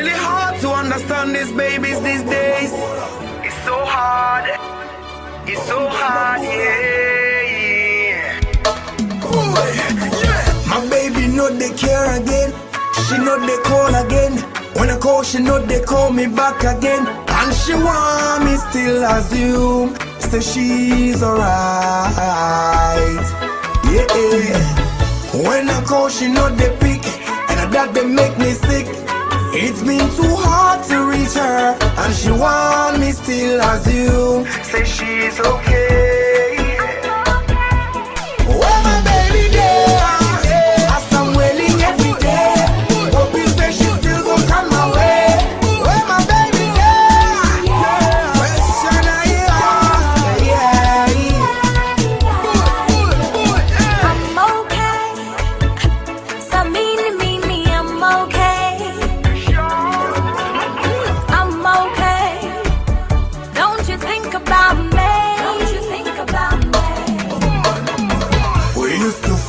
really hard to understand these babies these days. It's so hard. It's so hard, yeah. Yeah. My baby know they care again. She know they call again. When I call, she know they call me back again. And she want me still assume. Say she's alright. Yeah. When I call, she know they pick. And that they make me sick. It's been too hard to reach her. And she want me still assume. Say she's okay.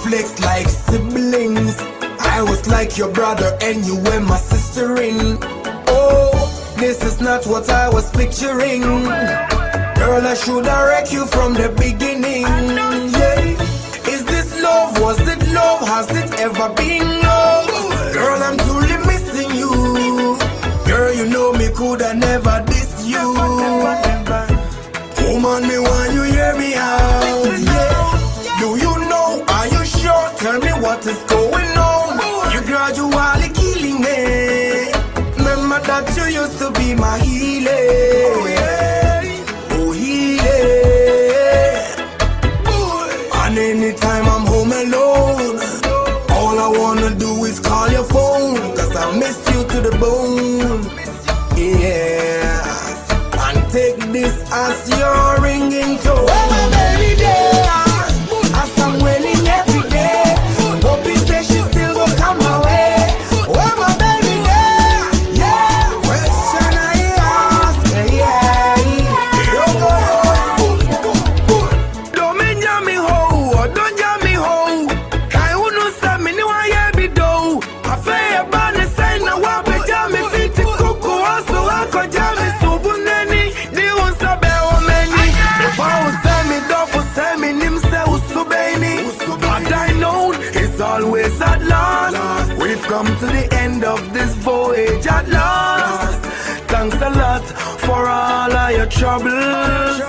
Flex like siblings. I was like your brother and you were my sister in. Oh, this is not what I was picturing. Girl, I should have wrecked you from the beginning. Yeah. Is this love? Was it love? Has it ever been love? Girl, I'm truly missing you. Girl, you know me coulda never diss you. Woman, me want Tell me what is going on. You gradually killing me. Remember that you used to be my healer. Oh, yeah. Oh, healer. And anytime I'm home alone, all I wanna do is call your phone. Cause I miss you to the bone. Yeah. And take this as your ringing tone. We've come to the end of this voyage at last. Thanks a lot for all of your troubles.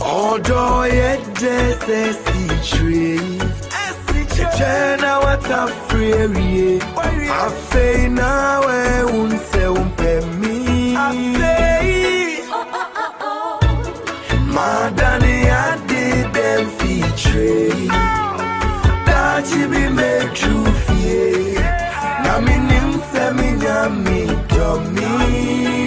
Although yet just a secret Echena watafrierie Afei nawe unse umpe mi oh. Madani I did them feature That you be made true from me.